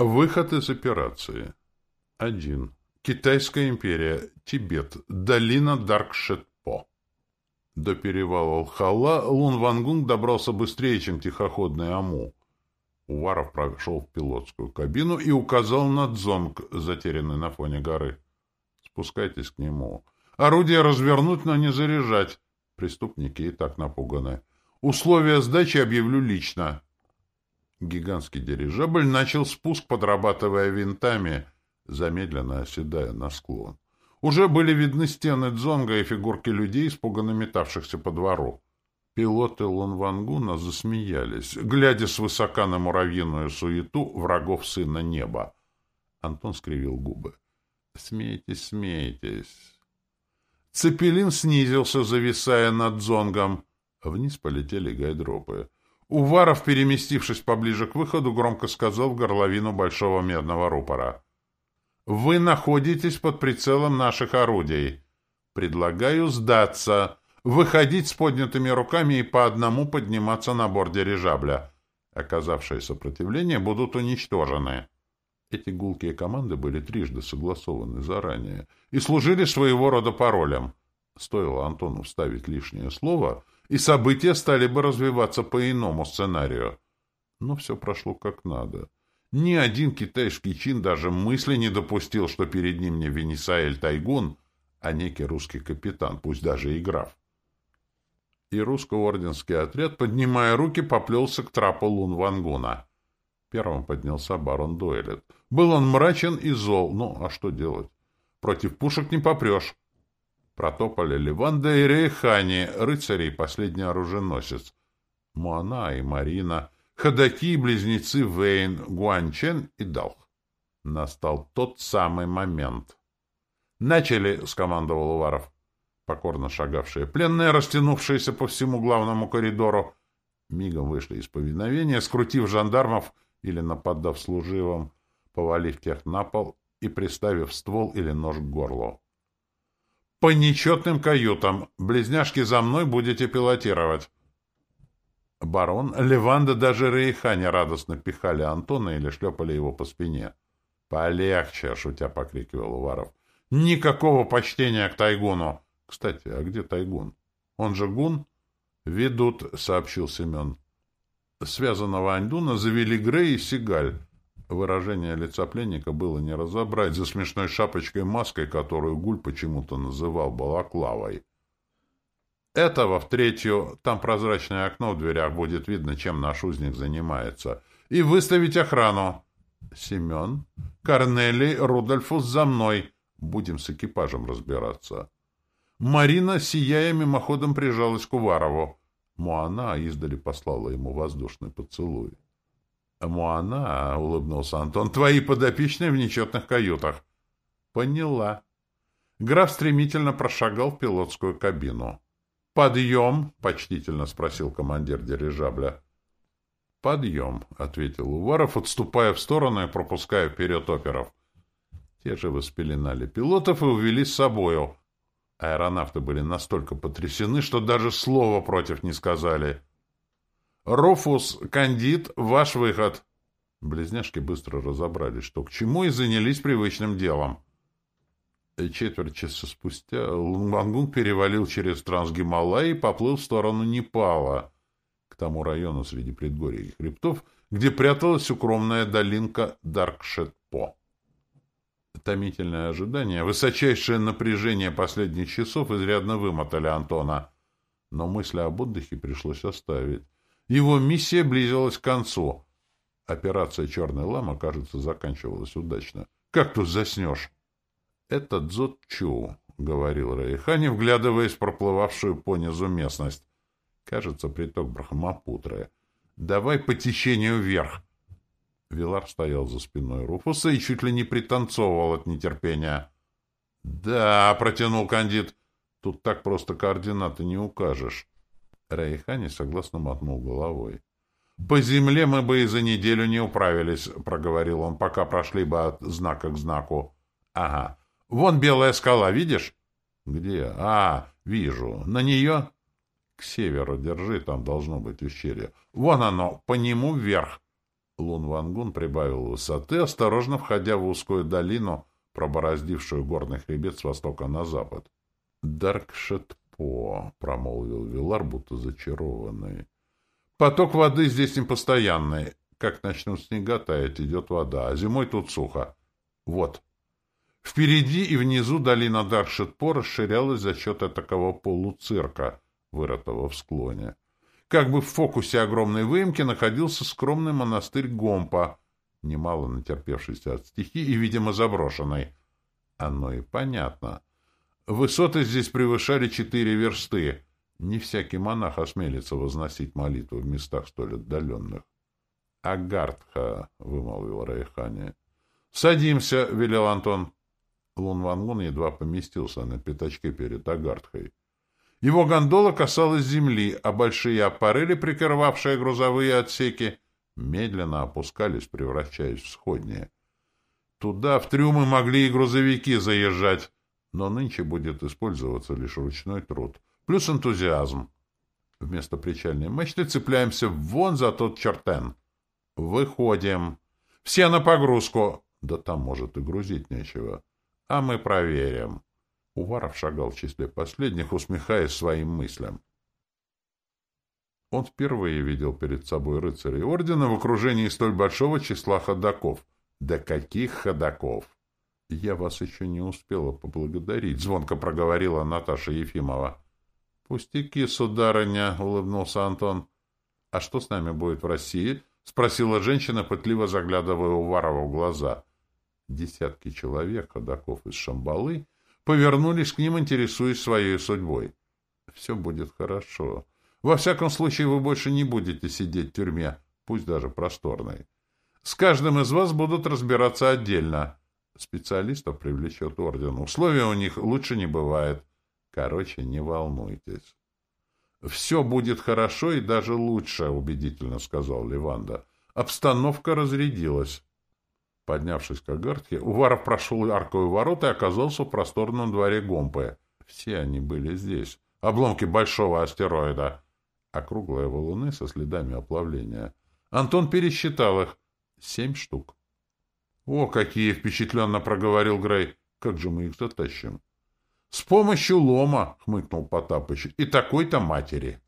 Выход из операции. 1. Китайская империя. Тибет. Долина Даркшетпо. До перевала Алхала Лун Вангунг добрался быстрее, чем тихоходный Аму. Уваров прошел в пилотскую кабину и указал на дзонг, затерянный на фоне горы. Спускайтесь к нему. Орудие развернуть, но не заряжать. Преступники и так напуганы. Условия сдачи объявлю лично. Гигантский дирижабль начал спуск, подрабатывая винтами, замедленно оседая на склон. Уже были видны стены дзонга и фигурки людей, испуганно метавшихся по двору. Пилоты Лунвангуна засмеялись, глядя свысока на муравьиную суету врагов сына неба. Антон скривил губы. — Смейтесь, смейтесь. Цепелин снизился, зависая над дзонгом. Вниз полетели гайдропы. Уваров, переместившись поближе к выходу, громко сказал в горловину большого медного рупора. «Вы находитесь под прицелом наших орудий. Предлагаю сдаться, выходить с поднятыми руками и по одному подниматься на борт дирижабля. Оказавшие сопротивление будут уничтожены». Эти гулкие команды были трижды согласованы заранее и служили своего рода паролем. Стоило Антону вставить лишнее слово — и события стали бы развиваться по иному сценарию. Но все прошло как надо. Ни один китайский чин даже мысли не допустил, что перед ним не Венесаэль Тайгун, а некий русский капитан, пусть даже и граф. И русско-орденский отряд, поднимая руки, поплелся к трапу Лун Вангуна. Первым поднялся барон Дуэлет. Был он мрачен и зол. Ну, а что делать? Против пушек не попрешь. Протопали Ливанда и Рейхани, рыцари и последний оруженосец. Муана и Марина, ходаки и близнецы Вейн, Гуанчен и Далх. Настал тот самый момент. «Начали!» — скомандовал Уваров. Покорно шагавшие пленные, растянувшиеся по всему главному коридору, мигом вышли из повиновения, скрутив жандармов или нападав служивым, повалив тех на пол и приставив ствол или нож к горлу. По нечетным каютам. Близняшки за мной будете пилотировать. Барон, Леванда даже Рейхане радостно пихали Антона или шлепали его по спине. «Полегче!» — шутя покрикивал Уваров. «Никакого почтения к Тайгуну!» «Кстати, а где Тайгун? Он же гун?» «Ведут», — сообщил Семен. Связанного Андуна завели Грей и Сигаль. Выражение лица пленника было не разобрать за смешной шапочкой-маской, которую Гуль почему-то называл балаклавой. Этого в третью, там прозрачное окно в дверях, будет видно, чем наш узник занимается. И выставить охрану. Семен, Корнелий, Рудольфус за мной. Будем с экипажем разбираться. Марина, сияя мимоходом, прижалась к Уварову. Муана издали послала ему воздушный поцелуй. «Муана», — улыбнулся Антон, — «твои подопечные в нечетных каютах». «Поняла». Граф стремительно прошагал в пилотскую кабину. «Подъем?» — почтительно спросил командир дирижабля. «Подъем», — ответил Уваров, отступая в сторону и пропуская вперед оперов. Те же воспеленали пилотов и увели с собою. Аэронавты были настолько потрясены, что даже слова против не сказали. «Руфус, Кандид, ваш выход!» Близняшки быстро разобрались, что к чему, и занялись привычным делом. Четверть часа спустя Лунгангун перевалил через Трансгималай и поплыл в сторону Непала, к тому району среди предгорий и хребтов, где пряталась укромная долинка Даркшетпо. Томительное ожидание, высочайшее напряжение последних часов изрядно вымотали Антона, но мысли об отдыхе пришлось оставить. Его миссия близилась к концу. Операция «Черный лама», кажется, заканчивалась удачно. «Как тут заснешь?» «Это Дзот Чу», — говорил Райхани, вглядываясь в проплывавшую понизу местность. «Кажется, приток Брахмапутры. Давай по течению вверх». Вилар стоял за спиной Руфуса и чуть ли не пританцовывал от нетерпения. «Да», — протянул Кандид, — «тут так просто координаты не укажешь». Рейхани согласно мотнул головой. «По земле мы бы и за неделю не управились», — проговорил он, «пока прошли бы от знака к знаку». «Ага. Вон белая скала, видишь?» «Где? А, вижу. На нее?» «К северу держи, там должно быть ущелье. Вон оно, по нему вверх». Лун Вангун прибавил высоты, осторожно входя в узкую долину, пробороздившую горный хребет с востока на запад. «Даркшетпо», — промолвил Вилар, будто зачарованный. «Поток воды здесь непостоянный. Как начнут снега таять, идет вода, а зимой тут сухо. Вот». Впереди и внизу долина Даркшетпо расширялась за счет такого полуцирка, вырытого в склоне. Как бы в фокусе огромной выемки находился скромный монастырь Гомпа, немало натерпевшийся от стихи и, видимо, заброшенный. Оно и понятно. Высоты здесь превышали четыре версты. Не всякий монах осмелится возносить молитву в местах столь отдаленных. — Агартха, — вымолвил Райхани. — Садимся, — велел Антон. Лун Ван Лун едва поместился на пятачке перед Агартхой. Его гондола касалась земли, а большие аппарели, прикрывавшие грузовые отсеки, медленно опускались, превращаясь в сходние. Туда в трюмы могли и грузовики заезжать, но нынче будет использоваться лишь ручной труд, плюс энтузиазм. Вместо причальной мачты цепляемся вон за тот чертен. Выходим. Все на погрузку. Да там, может, и грузить нечего. А мы проверим. Уваров шагал в числе последних, усмехаясь своим мыслям. Он впервые видел перед собой рыцарей ордена в окружении столь большого числа ходаков. Да каких ходаков! Я вас еще не успела поблагодарить, — звонко проговорила Наташа Ефимова. — Пустяки, сударыня, — улыбнулся Антон. — А что с нами будет в России? — спросила женщина, пытливо заглядывая Уварова в глаза. Десятки человек, ходаков из Шамбалы, повернулись к ним, интересуясь своей судьбой. — Все будет хорошо. Во всяком случае, вы больше не будете сидеть в тюрьме, пусть даже просторной. С каждым из вас будут разбираться отдельно. Специалистов привлечет орден. Условия у них лучше не бывает. Короче, не волнуйтесь. «Все будет хорошо и даже лучше», — убедительно сказал Леванда. Обстановка разрядилась. Поднявшись к Агартке, Уваров прошел арковые ворота и оказался в просторном дворе Гомпы. Все они были здесь. Обломки большого астероида. Округлые валуны со следами оплавления. Антон пересчитал их. Семь штук. «О, какие!» — впечатленно проговорил Грей. «Как же мы их затащим?» «С помощью лома!» — хмыкнул Потапыч. «И такой-то матери!»